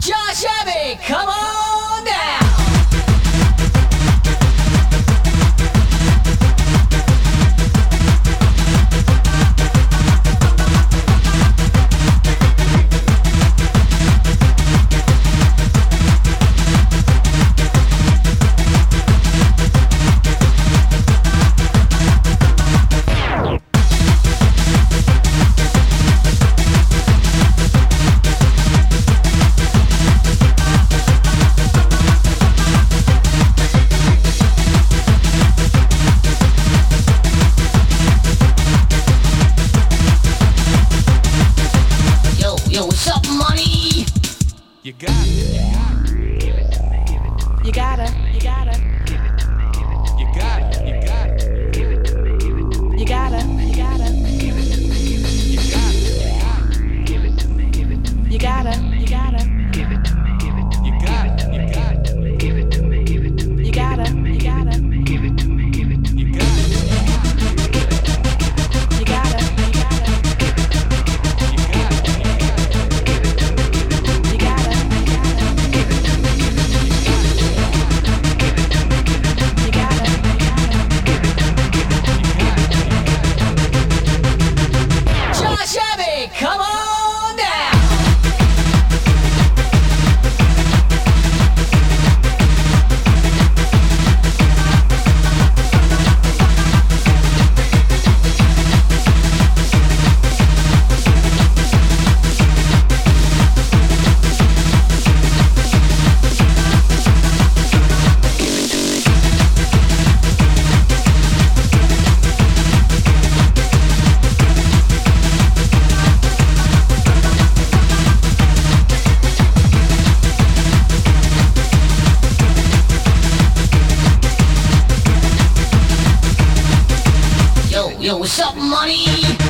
Josh Abbey, come on. got it. You gotta. What's up, money?